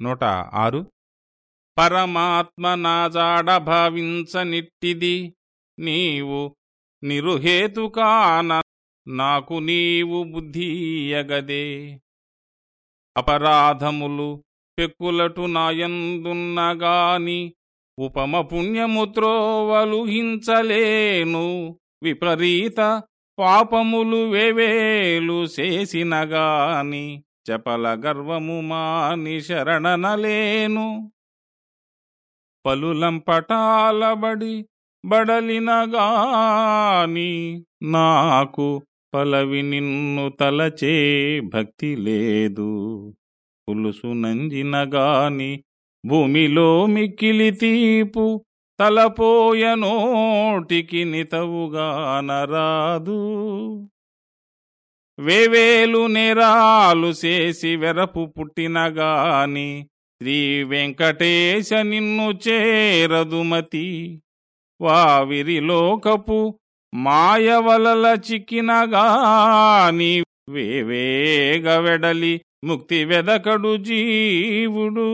నూట ఆరు. పరమాత్మ నాజాడ భావించనిట్టిది నీవు నిరుహేతుకాన నాకు నీవు బుద్ధియగదే అపరాధములు పెక్కులటు నాయందున్నగాని ఉపమ పుణ్యము త్రోవలుహించలేను విపరీత పాపములు వేవేలు చేసినగాని చపల గర్వము మాని శరణనలేను. పలులంపటాలబడి బడలినగాని నాకు పలవి నిన్ను తలచే భక్తి లేదు. పులుసు నంజినగాని భూమిలో మిక్కిలి తీపు తలపోయనోటికి నితవుగానరాదు వేవేలు నేరాలు చేసి వెరపు పుట్టినగాని శ్రీ వెంకటేశ నిన్ను చేరదుమతి. వావిరిలోకపు మాయవలల చిక్కినగాని వేవేగ వెడలి ముక్తి వెదకడు జీవుడు.